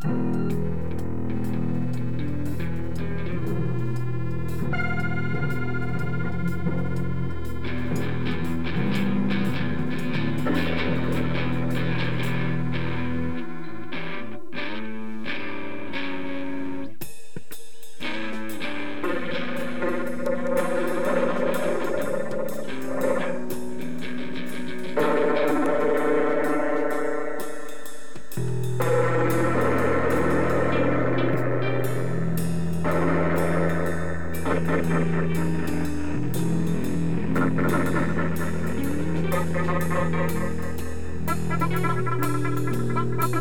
Thank you.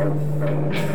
Gracias.